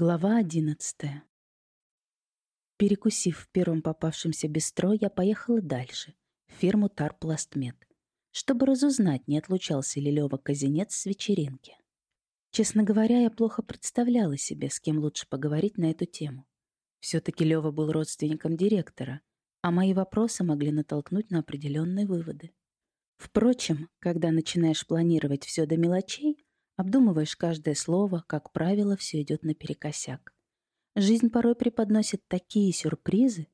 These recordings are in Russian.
Глава одиннадцатая. Перекусив в первом попавшемся бистро, я поехала дальше, в фирму Тарпластмет, чтобы разузнать, не отлучался ли Лёва Казинец с вечеринки. Честно говоря, я плохо представляла себе, с кем лучше поговорить на эту тему. все таки Лёва был родственником директора, а мои вопросы могли натолкнуть на определенные выводы. Впрочем, когда начинаешь планировать все до мелочей, Обдумываешь каждое слово, как правило, все идет наперекосяк. Жизнь порой преподносит такие сюрпризы.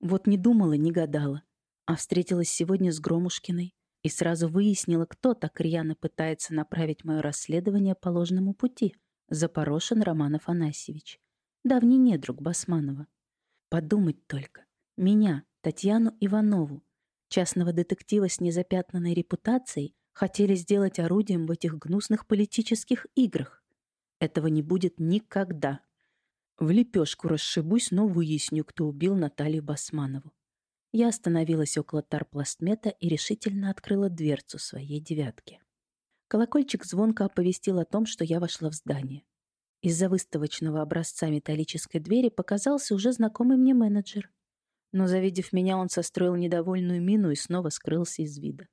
Вот не думала, не гадала, а встретилась сегодня с Громушкиной и сразу выяснила, кто так рьяно пытается направить мое расследование по ложному пути. Запорошен Роман Афанасьевич, давний недруг Басманова. Подумать только. Меня, Татьяну Иванову, частного детектива с незапятнанной репутацией, хотели сделать орудием в этих гнусных политических играх. Этого не будет никогда. В лепешку расшибусь, но выясню, кто убил Наталью Басманову. Я остановилась около тарпластмета и решительно открыла дверцу своей девятки. Колокольчик звонко оповестил о том, что я вошла в здание. Из-за выставочного образца металлической двери показался уже знакомый мне менеджер. Но, завидев меня, он состроил недовольную мину и снова скрылся из вида.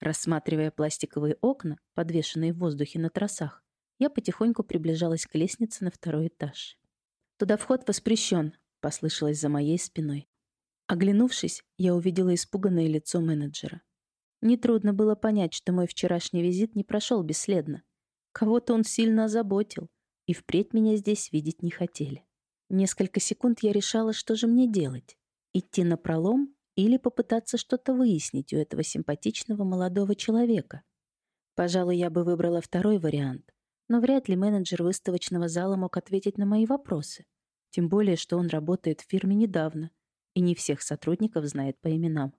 Рассматривая пластиковые окна, подвешенные в воздухе на тросах, я потихоньку приближалась к лестнице на второй этаж. «Туда вход воспрещен», — послышалось за моей спиной. Оглянувшись, я увидела испуганное лицо менеджера. Нетрудно было понять, что мой вчерашний визит не прошел бесследно. Кого-то он сильно озаботил, и впредь меня здесь видеть не хотели. Несколько секунд я решала, что же мне делать. Идти на пролом или попытаться что-то выяснить у этого симпатичного молодого человека. Пожалуй, я бы выбрала второй вариант, но вряд ли менеджер выставочного зала мог ответить на мои вопросы. Тем более, что он работает в фирме недавно и не всех сотрудников знает по именам.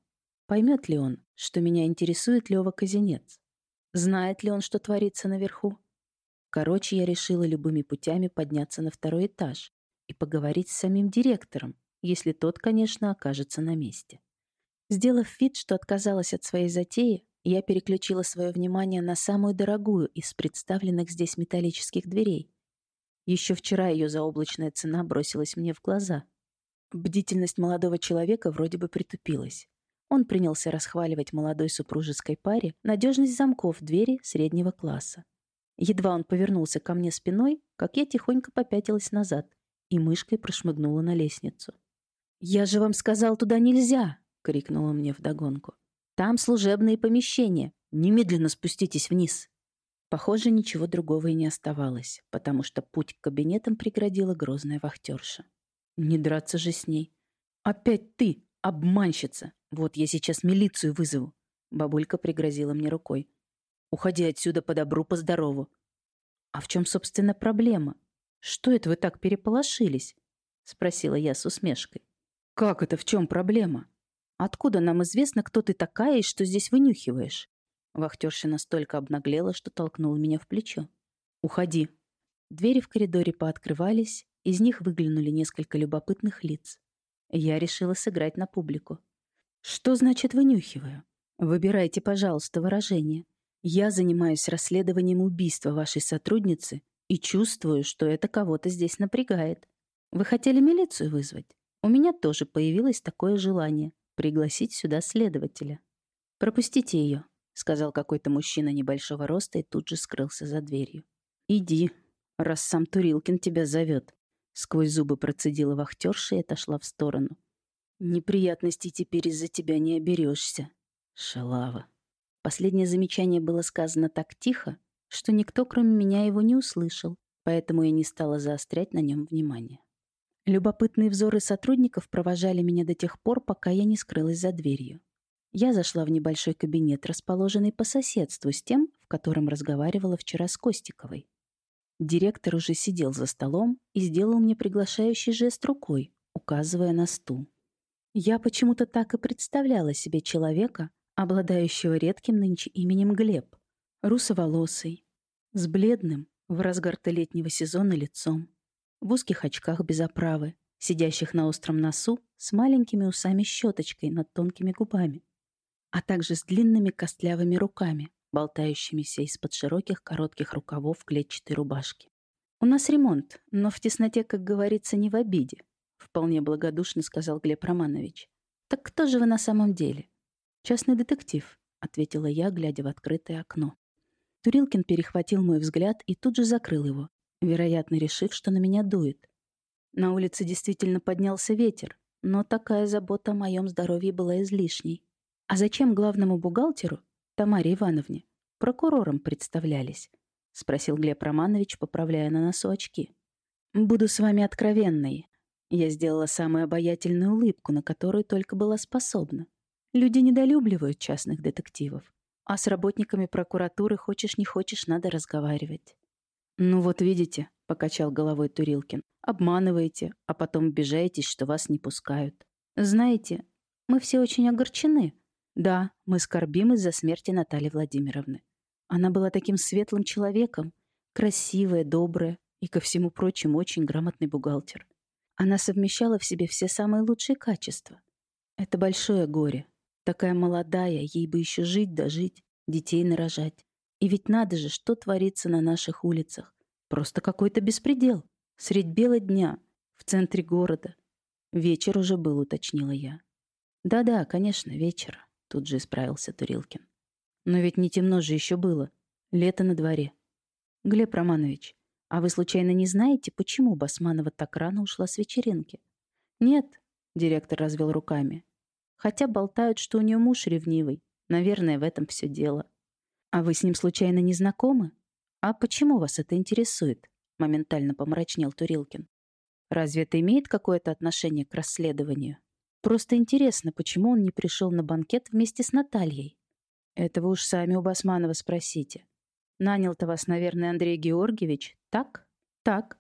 Поймет ли он, что меня интересует Лёва Казинец? Знает ли он, что творится наверху? Короче, я решила любыми путями подняться на второй этаж и поговорить с самим директором, если тот, конечно, окажется на месте. Сделав вид, что отказалась от своей затеи, я переключила свое внимание на самую дорогую из представленных здесь металлических дверей. Еще вчера ее заоблачная цена бросилась мне в глаза. Бдительность молодого человека вроде бы притупилась. Он принялся расхваливать молодой супружеской паре надежность замков двери среднего класса. Едва он повернулся ко мне спиной, как я тихонько попятилась назад и мышкой прошмыгнула на лестницу. «Я же вам сказал, туда нельзя!» — крикнула мне вдогонку. «Там служебные помещения. Немедленно спуститесь вниз». Похоже, ничего другого и не оставалось, потому что путь к кабинетам преградила грозная вахтерша. Не драться же с ней. «Опять ты, обманщица! Вот я сейчас милицию вызову!» Бабулька пригрозила мне рукой. «Уходи отсюда по добру, по здорову!» «А в чем, собственно, проблема? Что это вы так переполошились?» Спросила я с усмешкой. «Как это в чем проблема? Откуда нам известно, кто ты такая и что здесь вынюхиваешь?» Вахтерша настолько обнаглела, что толкнула меня в плечо. «Уходи». Двери в коридоре пооткрывались, из них выглянули несколько любопытных лиц. Я решила сыграть на публику. «Что значит вынюхиваю? Выбирайте, пожалуйста, выражение. Я занимаюсь расследованием убийства вашей сотрудницы и чувствую, что это кого-то здесь напрягает. Вы хотели милицию вызвать? У меня тоже появилось такое желание пригласить сюда следователя. «Пропустите ее», — сказал какой-то мужчина небольшого роста и тут же скрылся за дверью. «Иди, раз сам Турилкин тебя зовет», — сквозь зубы процедила вахтерша и отошла в сторону. «Неприятностей теперь из-за тебя не оберешься, шалава». Последнее замечание было сказано так тихо, что никто, кроме меня, его не услышал, поэтому я не стала заострять на нем внимание. Любопытные взоры сотрудников провожали меня до тех пор, пока я не скрылась за дверью. Я зашла в небольшой кабинет, расположенный по соседству с тем, в котором разговаривала вчера с Костиковой. Директор уже сидел за столом и сделал мне приглашающий жест рукой, указывая на стул. Я почему-то так и представляла себе человека, обладающего редким нынче именем Глеб, русоволосый, с бледным в разгар-то летнего сезона лицом, в узких очках без оправы, сидящих на остром носу с маленькими усами-щеточкой над тонкими губами, а также с длинными костлявыми руками, болтающимися из-под широких коротких рукавов клетчатой рубашки. «У нас ремонт, но в тесноте, как говорится, не в обиде», — вполне благодушно сказал Глеб Романович. «Так кто же вы на самом деле?» «Частный детектив», — ответила я, глядя в открытое окно. Турилкин перехватил мой взгляд и тут же закрыл его, вероятно, решив, что на меня дует. На улице действительно поднялся ветер, но такая забота о моем здоровье была излишней. А зачем главному бухгалтеру, Тамаре Ивановне, прокурором представлялись? Спросил Глеб Романович, поправляя на носу очки. Буду с вами откровенной. Я сделала самую обаятельную улыбку, на которую только была способна. Люди недолюбливают частных детективов. А с работниками прокуратуры хочешь не хочешь, надо разговаривать. «Ну вот видите», — покачал головой Турилкин, «обманываете, а потом обижаетесь, что вас не пускают. Знаете, мы все очень огорчены. Да, мы скорбим из-за смерти Натальи Владимировны. Она была таким светлым человеком, красивая, добрая и, ко всему прочему, очень грамотный бухгалтер. Она совмещала в себе все самые лучшие качества. Это большое горе. Такая молодая, ей бы еще жить да жить, детей нарожать. И ведь надо же, что творится на наших улицах. Просто какой-то беспредел. Средь бела дня, в центре города. Вечер уже был, уточнила я. Да-да, конечно, вечер, тут же исправился Турилкин. Но ведь не темно же еще было. Лето на дворе. Глеб Романович, а вы случайно не знаете, почему Басманова так рано ушла с вечеринки? Нет, директор развел руками. Хотя болтают, что у нее муж ревнивый. Наверное, в этом все дело. А вы с ним случайно не знакомы? А почему вас это интересует? Моментально помрачнел Турилкин. Разве это имеет какое-то отношение к расследованию? Просто интересно, почему он не пришел на банкет вместе с Натальей? Это вы уж сами у Басманова спросите. Нанял-то вас, наверное, Андрей Георгиевич, так? Так.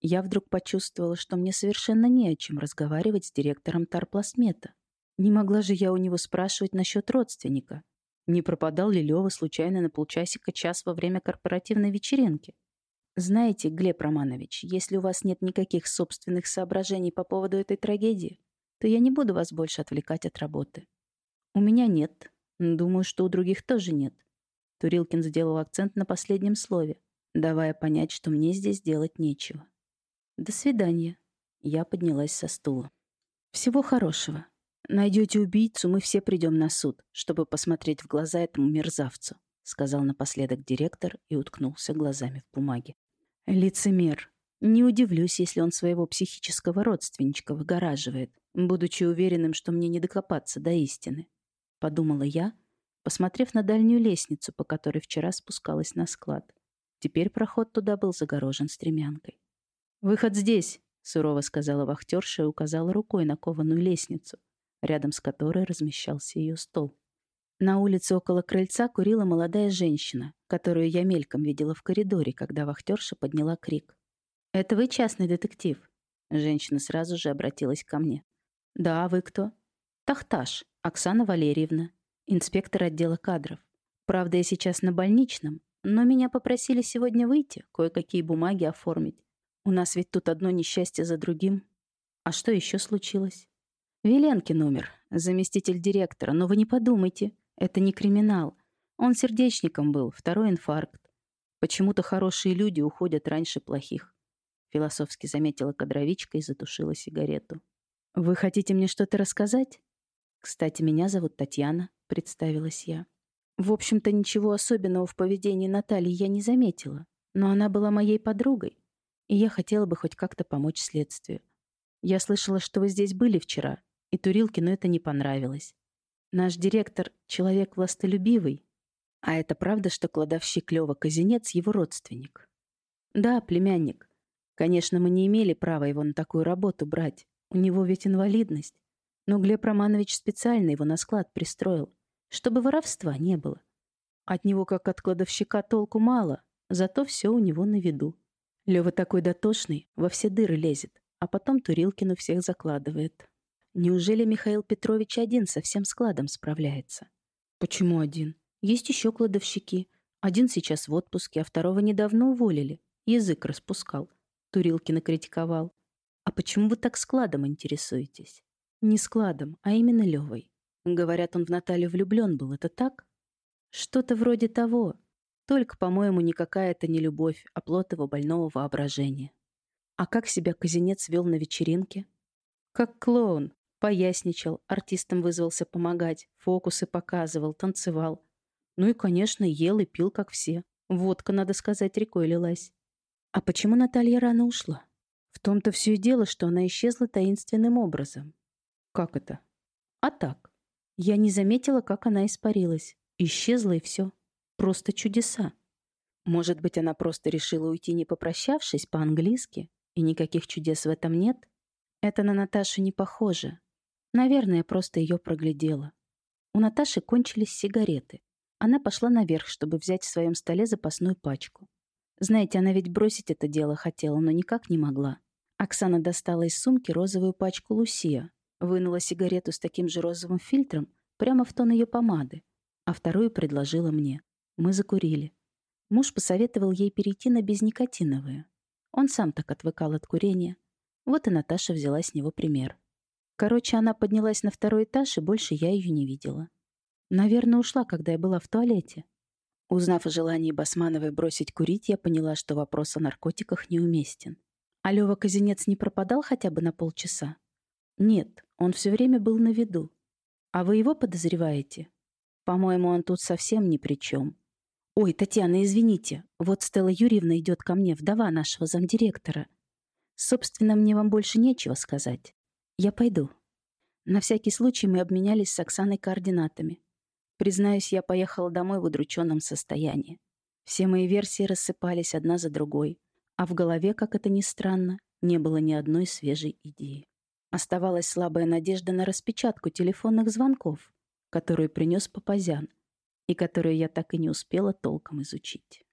Я вдруг почувствовала, что мне совершенно не о чем разговаривать с директором Тарпластмета. Не могла же я у него спрашивать насчет родственника. Не пропадал ли Лёва случайно на полчасика час во время корпоративной вечеринки? Знаете, Глеб Романович, если у вас нет никаких собственных соображений по поводу этой трагедии, то я не буду вас больше отвлекать от работы. У меня нет. Думаю, что у других тоже нет. Турилкин сделал акцент на последнем слове, давая понять, что мне здесь делать нечего. До свидания. Я поднялась со стула. Всего хорошего. Найдете убийцу, мы все придем на суд, чтобы посмотреть в глаза этому мерзавцу», сказал напоследок директор и уткнулся глазами в бумаге. «Лицемер. Не удивлюсь, если он своего психического родственничка выгораживает, будучи уверенным, что мне не докопаться до истины», подумала я, посмотрев на дальнюю лестницу, по которой вчера спускалась на склад. Теперь проход туда был загорожен стремянкой. «Выход здесь», — сурово сказала вахтерша и указала рукой на кованую лестницу, рядом с которой размещался ее стол. На улице около крыльца курила молодая женщина, которую я мельком видела в коридоре, когда вахтерша подняла крик. «Это вы частный детектив?» Женщина сразу же обратилась ко мне. «Да, а вы кто?» «Тахташ, Оксана Валерьевна, инспектор отдела кадров. Правда, я сейчас на больничном, но меня попросили сегодня выйти, кое-какие бумаги оформить. У нас ведь тут одно несчастье за другим. А что еще случилось?» Веленкин умер, заместитель директора, но вы не подумайте, это не криминал. Он сердечником был, второй инфаркт. Почему-то хорошие люди уходят раньше плохих. Философски заметила кадровичка и затушила сигарету. «Вы хотите мне что-то рассказать?» «Кстати, меня зовут Татьяна», — представилась я. В общем-то, ничего особенного в поведении Натальи я не заметила, но она была моей подругой, и я хотела бы хоть как-то помочь следствию. Я слышала, что вы здесь были вчера, и Турилкину это не понравилось. Наш директор — человек властолюбивый. А это правда, что кладовщик Лёва Казинец — его родственник? Да, племянник. Конечно, мы не имели права его на такую работу брать. У него ведь инвалидность. Но Глеб Романович специально его на склад пристроил, чтобы воровства не было. От него, как от кладовщика, толку мало, зато все у него на виду. Лёва такой дотошный, во все дыры лезет, а потом Турилкину всех закладывает. Неужели Михаил Петрович один со всем складом справляется? Почему один? Есть еще кладовщики. Один сейчас в отпуске, а второго недавно уволили. Язык распускал. Турилкина критиковал. А почему вы так складом интересуетесь? Не складом, а именно Левой. Говорят, он в Наталью влюблен был, это так? Что-то вроде того. Только, по-моему, никакая это не любовь, а плод его больного воображения. А как себя Казинец вел на вечеринке? Как клоун. Поясничал, артистам вызвался помогать, фокусы показывал, танцевал. Ну и, конечно, ел и пил, как все. Водка, надо сказать, рекой лилась. А почему Наталья рано ушла? В том-то все и дело, что она исчезла таинственным образом. Как это? А так. Я не заметила, как она испарилась. Исчезла и все. Просто чудеса. Может быть, она просто решила уйти, не попрощавшись, по-английски? И никаких чудес в этом нет? Это на Наташу не похоже. Наверное, просто ее проглядела. У Наташи кончились сигареты. Она пошла наверх, чтобы взять в своем столе запасную пачку. Знаете, она ведь бросить это дело хотела, но никак не могла. Оксана достала из сумки розовую пачку Лусия, вынула сигарету с таким же розовым фильтром прямо в тон ее помады, а вторую предложила мне. Мы закурили. Муж посоветовал ей перейти на безникотиновые. Он сам так отвыкал от курения. Вот и Наташа взяла с него пример. Короче, она поднялась на второй этаж, и больше я ее не видела. Наверное, ушла, когда я была в туалете. Узнав о желании Басмановой бросить курить, я поняла, что вопрос о наркотиках неуместен. А Лёва Казинец не пропадал хотя бы на полчаса? Нет, он все время был на виду. А вы его подозреваете? По-моему, он тут совсем ни при чем. Ой, Татьяна, извините, вот Стелла Юрьевна идет ко мне, вдова нашего замдиректора. Собственно, мне вам больше нечего сказать. Я пойду. На всякий случай мы обменялись с Оксаной координатами. Признаюсь, я поехала домой в удрученном состоянии. Все мои версии рассыпались одна за другой, а в голове, как это ни странно, не было ни одной свежей идеи. Оставалась слабая надежда на распечатку телефонных звонков, которую принес Папазян, и которую я так и не успела толком изучить.